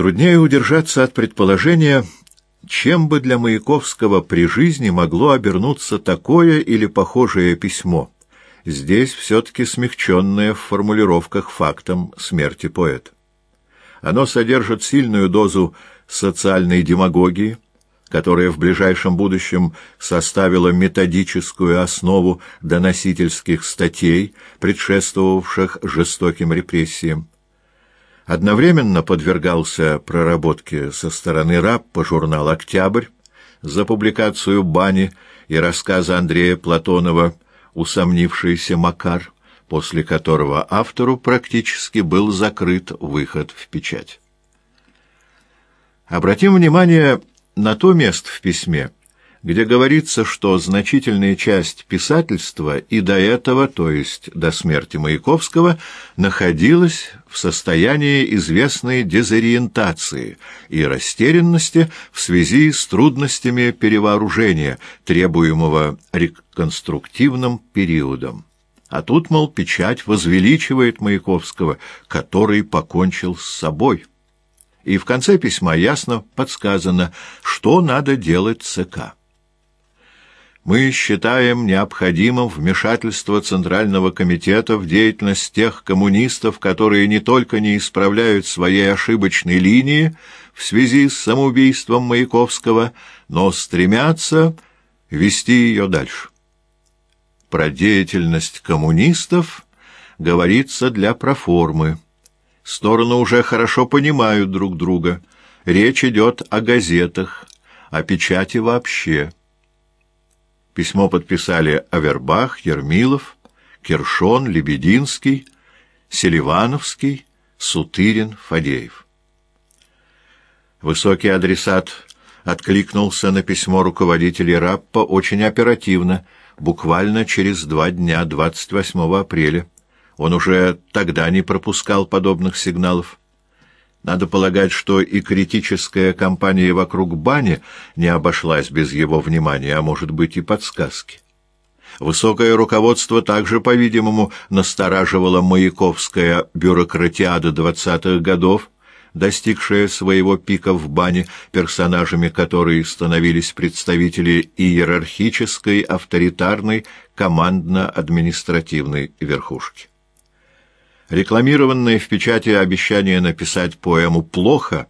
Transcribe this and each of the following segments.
Труднее удержаться от предположения, чем бы для Маяковского при жизни могло обернуться такое или похожее письмо, здесь все-таки смягченное в формулировках фактом смерти поэта. Оно содержит сильную дозу социальной демагогии, которая в ближайшем будущем составила методическую основу доносительских статей, предшествовавших жестоким репрессиям. Одновременно подвергался проработке со стороны РАППа журнал «Октябрь» за публикацию «Бани» и рассказа Андрея Платонова «Усомнившийся Макар», после которого автору практически был закрыт выход в печать. Обратим внимание на то место в письме, где говорится, что значительная часть писательства и до этого, то есть до смерти Маяковского, находилась в состоянии известной дезориентации и растерянности в связи с трудностями перевооружения, требуемого реконструктивным периодом. А тут, мол, печать возвеличивает Маяковского, который покончил с собой. И в конце письма ясно подсказано, что надо делать ЦК. Мы считаем необходимым вмешательство Центрального комитета в деятельность тех коммунистов, которые не только не исправляют своей ошибочной линии в связи с самоубийством Маяковского, но стремятся вести ее дальше. Про деятельность коммунистов говорится для проформы. Стороны уже хорошо понимают друг друга. Речь идет о газетах, о печати вообще. Письмо подписали Авербах, Ермилов, Кершон, Лебединский, Селивановский, Сутырин, Фадеев. Высокий адресат откликнулся на письмо руководителей РАППа очень оперативно, буквально через два дня, 28 апреля. Он уже тогда не пропускал подобных сигналов. Надо полагать, что и критическая кампания вокруг бани не обошлась без его внимания, а может быть и подсказки. Высокое руководство также, по-видимому, настораживало маяковская бюрократиада двадцатых годов, достигшая своего пика в бане, персонажами которой становились представители иерархической, авторитарной, командно-административной верхушки. Рекламированное в печати обещание написать поэму «плохо»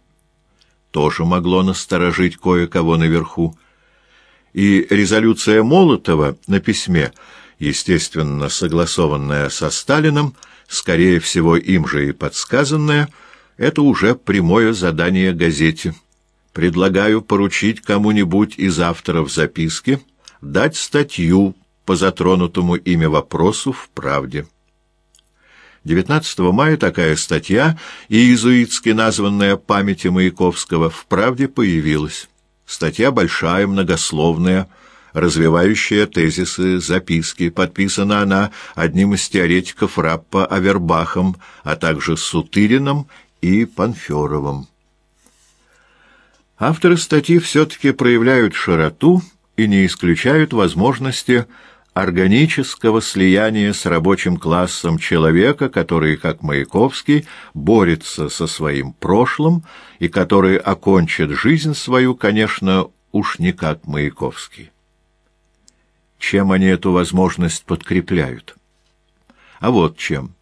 тоже могло насторожить кое-кого наверху. И резолюция Молотова на письме, естественно, согласованная со Сталином, скорее всего, им же и подсказанная, это уже прямое задание газете. Предлагаю поручить кому-нибудь из авторов записки дать статью по затронутому ими вопросу в «Правде». 19 мая такая статья, иезуитски названная «Памяти Маяковского», в «Правде» появилась. Статья большая, многословная, развивающая тезисы, записки. Подписана она одним из теоретиков Раппа Авербахом, а также Сутырином и Панферовым. Авторы статьи все-таки проявляют широту и не исключают возможности органического слияния с рабочим классом человека, который, как Маяковский, борется со своим прошлым и который окончит жизнь свою, конечно, уж не как Маяковский. Чем они эту возможность подкрепляют? А вот чем.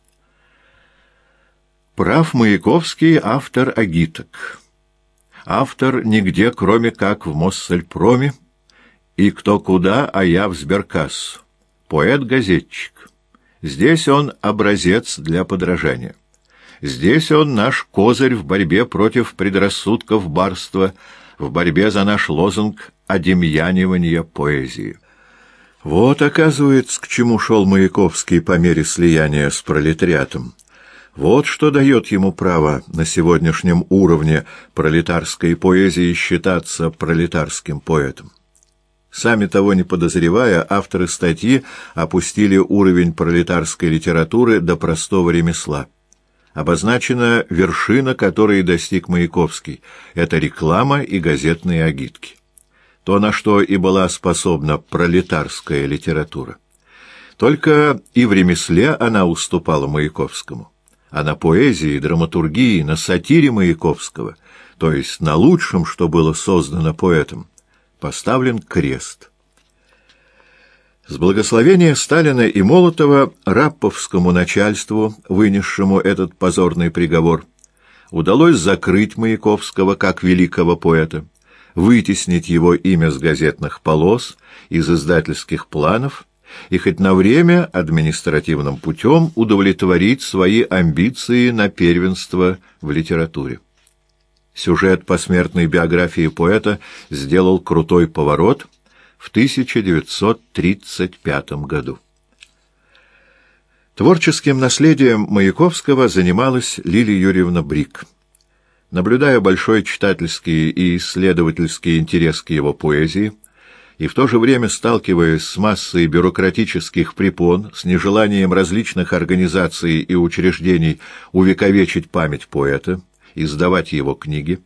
Прав Маяковский автор агиток. Автор нигде, кроме как в Моссельпроме, и кто куда, а я в сберкассу. Поэт-газетчик. Здесь он образец для подражания. Здесь он наш козырь в борьбе против предрассудков барства, в борьбе за наш лозунг одемьянивания поэзии. Вот, оказывается, к чему шел Маяковский по мере слияния с пролетариатом. Вот что дает ему право на сегодняшнем уровне пролетарской поэзии считаться пролетарским поэтом. Сами того не подозревая, авторы статьи опустили уровень пролетарской литературы до простого ремесла. Обозначена вершина, которой достиг Маяковский. Это реклама и газетные агитки. То, на что и была способна пролетарская литература. Только и в ремесле она уступала Маяковскому. А на поэзии, драматургии, на сатире Маяковского то есть на лучшем, что было создано поэтом, поставлен крест. С благословения Сталина и Молотова рапповскому начальству, вынесшему этот позорный приговор, удалось закрыть Маяковского как великого поэта, вытеснить его имя с газетных полос, из издательских планов и хоть на время административным путем удовлетворить свои амбиции на первенство в литературе. Сюжет посмертной биографии поэта сделал крутой поворот – в 1935 году. Творческим наследием Маяковского занималась Лилия Юрьевна Брик. Наблюдая большой читательский и исследовательский интерес к его поэзии, и в то же время сталкиваясь с массой бюрократических препон, с нежеланием различных организаций и учреждений увековечить память поэта, издавать его книги,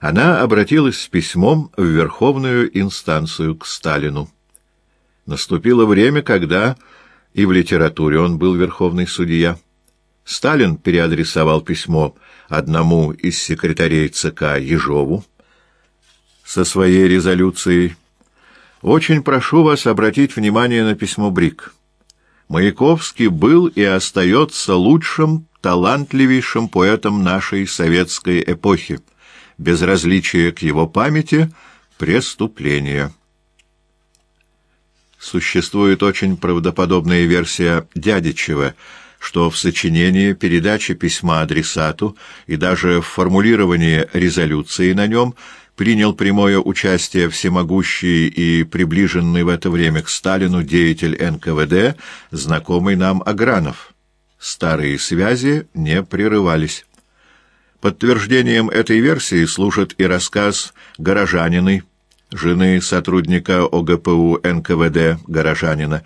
она обратилась с письмом в верховную инстанцию к Сталину. Наступило время, когда и в литературе он был верховный судья. Сталин переадресовал письмо одному из секретарей ЦК Ежову со своей резолюцией «Очень прошу вас обратить внимание на письмо Брик. Маяковский был и остается лучшим, талантливейшим поэтом нашей советской эпохи» безразличие к его памяти — преступление. Существует очень правдоподобная версия Дядичева, что в сочинении, передаче письма адресату и даже в формулировании резолюции на нем принял прямое участие всемогущий и приближенный в это время к Сталину деятель НКВД, знакомый нам Агранов. Старые связи не прерывались. Подтверждением этой версии служит и рассказ горожанины, жены сотрудника ОГПУ НКВД горожанина,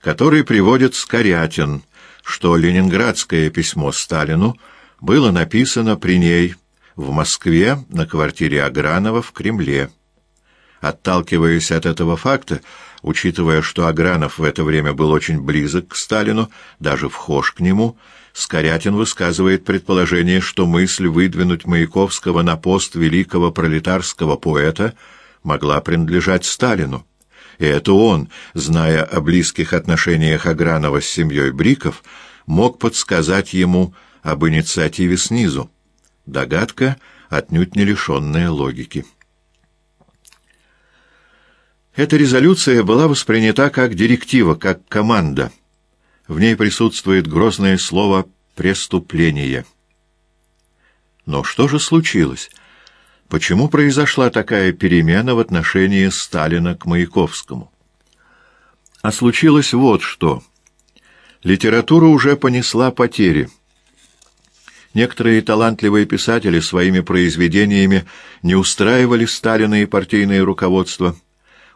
который приводит Скорятин, что ленинградское письмо Сталину было написано при ней в Москве на квартире Агранова в Кремле. Отталкиваясь от этого факта, учитывая, что Агранов в это время был очень близок к Сталину, даже вхож к нему, Скорятин высказывает предположение, что мысль выдвинуть Маяковского на пост великого пролетарского поэта могла принадлежать Сталину. И это он, зная о близких отношениях Агранова с семьей Бриков, мог подсказать ему об инициативе снизу. Догадка, отнюдь не лишенная логики. Эта резолюция была воспринята как директива, как команда — в ней присутствует грозное слово «преступление». Но что же случилось? Почему произошла такая перемена в отношении Сталина к Маяковскому? А случилось вот что. Литература уже понесла потери. Некоторые талантливые писатели своими произведениями не устраивали Сталина и партийное руководство.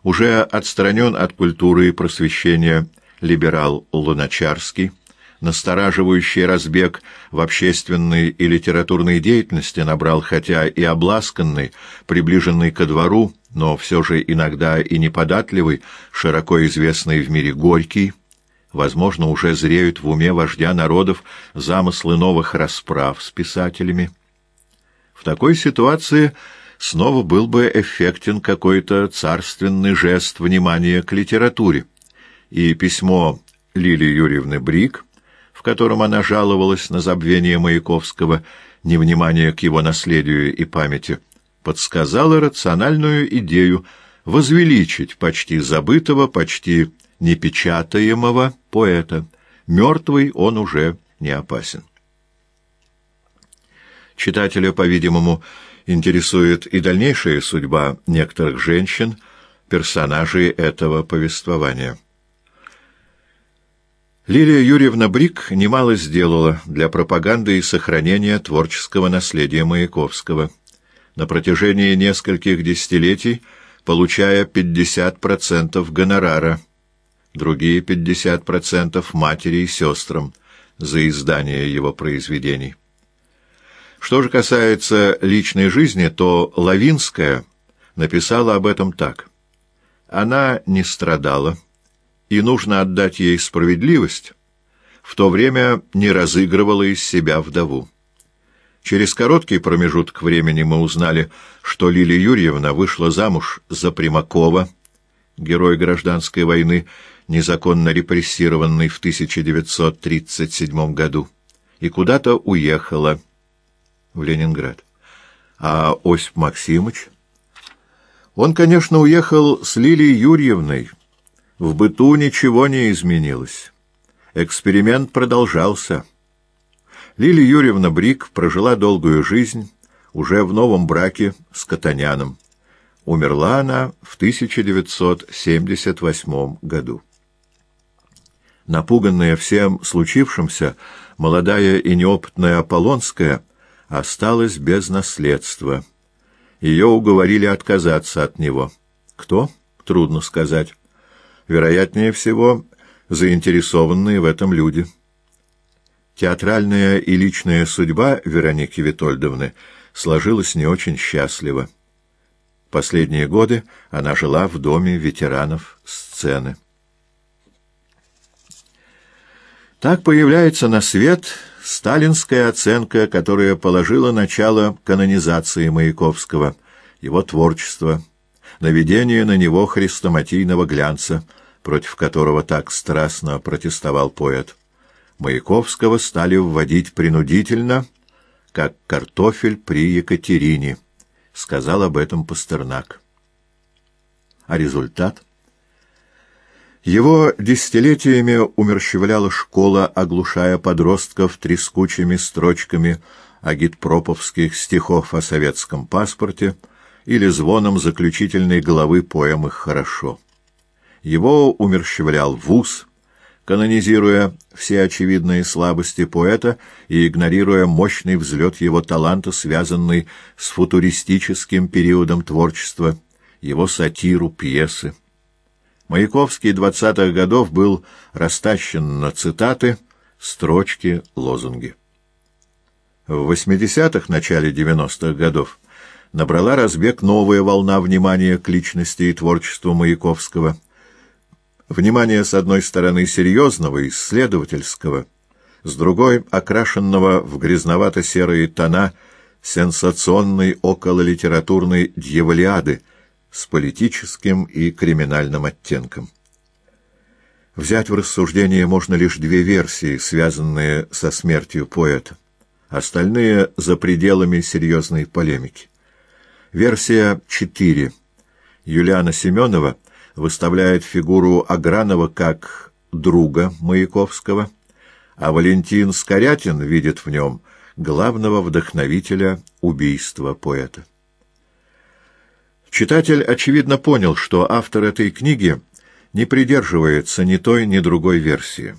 Уже отстранен от культуры и просвещения либерал Луначарский, настораживающий разбег в общественной и литературной деятельности набрал хотя и обласканный, приближенный ко двору, но все же иногда и неподатливый, широко известный в мире Горький, возможно, уже зреют в уме вождя народов замыслы новых расправ с писателями. В такой ситуации снова был бы эффектен какой-то царственный жест внимания к литературе и письмо Лилии Юрьевны Брик, в котором она жаловалась на забвение Маяковского, невнимание к его наследию и памяти, подсказало рациональную идею возвеличить почти забытого, почти непечатаемого поэта. Мертвый он уже не опасен. Читателя, по-видимому, интересует и дальнейшая судьба некоторых женщин, персонажей этого повествования. Лилия Юрьевна Брик немало сделала для пропаганды и сохранения творческого наследия Маяковского. На протяжении нескольких десятилетий получая 50% гонорара, другие 50% матери и сестрам за издание его произведений. Что же касается личной жизни, то Лавинская написала об этом так. Она не страдала, и нужно отдать ей справедливость, в то время не разыгрывала из себя вдову. Через короткий промежуток времени мы узнали, что Лилия Юрьевна вышла замуж за Примакова, герой гражданской войны, незаконно репрессированный в 1937 году, и куда-то уехала в Ленинград. А Осип Максимыч? Он, конечно, уехал с Лилией Юрьевной. В быту ничего не изменилось. Эксперимент продолжался. Лилия Юрьевна Брик прожила долгую жизнь уже в новом браке с Катаняном. Умерла она в 1978 году. Напуганная всем случившимся, молодая и неопытная Аполлонская осталась без наследства. Ее уговорили отказаться от него. Кто? Трудно сказать. Вероятнее всего, заинтересованные в этом люди. Театральная и личная судьба Вероники Витольдовны сложилась не очень счастливо. Последние годы она жила в доме ветеранов сцены. Так появляется на свет сталинская оценка, которая положила начало канонизации Маяковского, его творчества, наведение на него хрестоматийного глянца, против которого так страстно протестовал поэт. Маяковского стали вводить принудительно, как картофель при Екатерине, сказал об этом Пастернак. А результат — его десятилетиями умерщвляла школа, оглушая подростков трескучими строчками агитпроповских стихов о советском паспорте или звоном заключительной главы поэмы «Хорошо». Его умерщвлял вуз, канонизируя все очевидные слабости поэта и игнорируя мощный взлет его таланта, связанный с футуристическим периодом творчества, его сатиру, пьесы. Маяковский двадцатых годов был растащен на цитаты, строчки, лозунги. В 80-х, начале 90-х годов набрала разбег новая волна внимания к личности и творчеству Маяковского. Внимание, с одной стороны, серьезного, исследовательского, с другой — окрашенного в грязновато-серые тона сенсационной окололитературной дьяволиады — с политическим и криминальным оттенком. Взять в рассуждение можно лишь две версии, связанные со смертью поэта. Остальные за пределами серьезной полемики. Версия 4. Юлиана Семенова выставляет фигуру Агранова как друга Маяковского, а Валентин Скорятин видит в нем главного вдохновителя убийства поэта. Читатель, очевидно, понял, что автор этой книги не придерживается ни той, ни другой версии.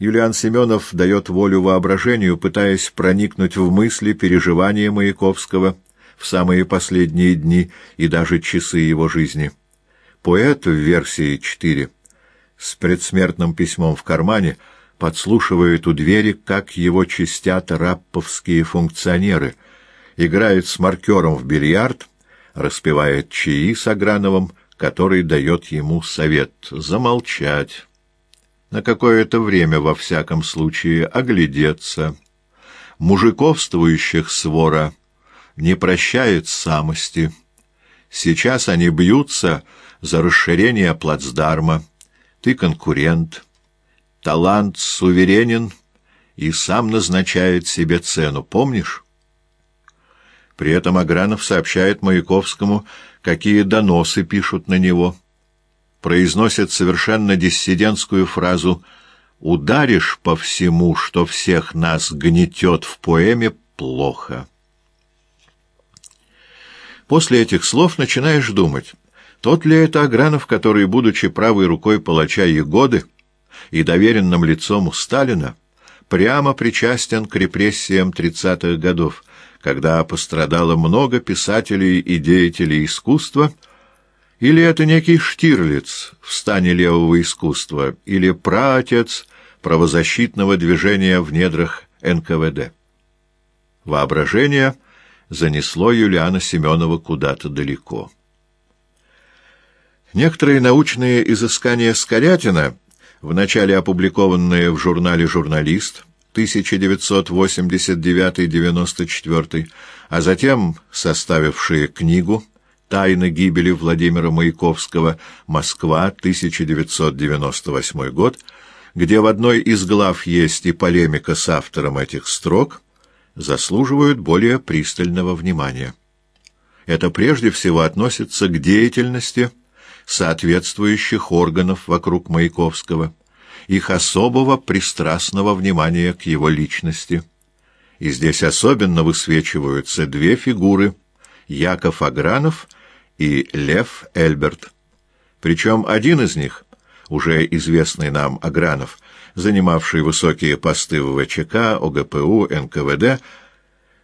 Юлиан Семенов дает волю воображению, пытаясь проникнуть в мысли, переживания Маяковского в самые последние дни и даже часы его жизни. Поэт в версии 4 с предсмертным письмом в кармане подслушивает у двери, как его чистят рапповские функционеры, играет с маркером в бильярд — распевает чаи с Аграновым, который дает ему совет замолчать. На какое-то время, во всяком случае, оглядеться. Мужиковствующих свора не прощает самости. Сейчас они бьются за расширение плацдарма. Ты конкурент. Талант суверенен и сам назначает себе цену, помнишь? При этом Агранов сообщает Маяковскому, какие доносы пишут на него. Произносит совершенно диссидентскую фразу «Ударишь по всему, что всех нас гнетет в поэме, плохо». После этих слов начинаешь думать, тот ли это Агранов, который, будучи правой рукой палача Егоды и доверенным лицом у Сталина, прямо причастен к репрессиям тридцатых годов, когда пострадало много писателей и деятелей искусства, или это некий Штирлиц в стане левого искусства, или праотец правозащитного движения в недрах НКВД. Воображение занесло Юлиана Семенова куда-то далеко. Некоторые научные изыскания Скорятина, вначале опубликованные в журнале «Журналист», 1989-94, а затем составившие книгу «Тайна гибели Владимира Маяковского. Москва. 1998 год», где в одной из глав есть и полемика с автором этих строк, заслуживают более пристального внимания. Это прежде всего относится к деятельности соответствующих органов вокруг Маяковского, их особого пристрастного внимания к его личности. И здесь особенно высвечиваются две фигуры — Яков Агранов и Лев Эльберт. Причем один из них, уже известный нам Агранов, занимавший высокие посты в ВЧК, ОГПУ, НКВД,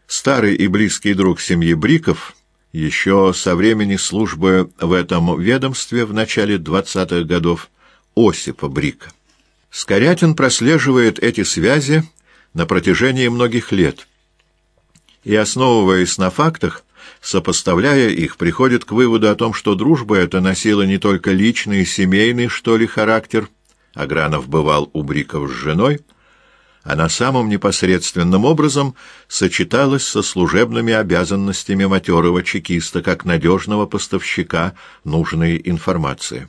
старый и близкий друг семьи Бриков, еще со времени службы в этом ведомстве в начале 20-х годов Осипа Брика. Скорятин прослеживает эти связи на протяжении многих лет и, основываясь на фактах, сопоставляя их, приходит к выводу о том, что дружба эта носила не только личный, семейный, что ли, характер, Агранов бывал у Бриков с женой, она самым непосредственным образом сочеталась со служебными обязанностями матерого чекиста как надежного поставщика нужной информации.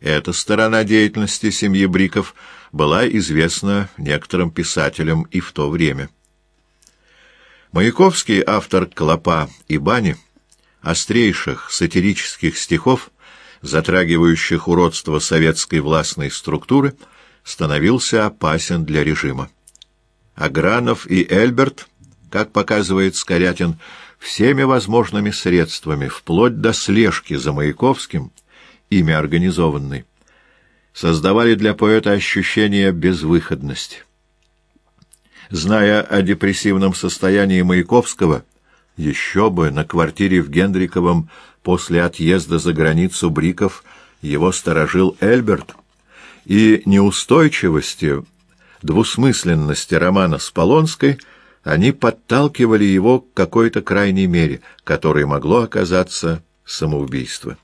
Эта сторона деятельности семьи Бриков была известна некоторым писателям и в то время. Маяковский, автор «Клопа» и «Бани», острейших сатирических стихов, затрагивающих уродство советской властной структуры, становился опасен для режима. Агранов и Эльберт, как показывает Скорятин, всеми возможными средствами, вплоть до слежки за Маяковским, ими организованной, создавали для поэта ощущение безвыходности. Зная о депрессивном состоянии Маяковского, еще бы на квартире в Гендриковом после отъезда за границу Бриков его сторожил Эльберт, и неустойчивостью двусмысленности романа с Полонской они подталкивали его к какой-то крайней мере, которой могло оказаться самоубийство.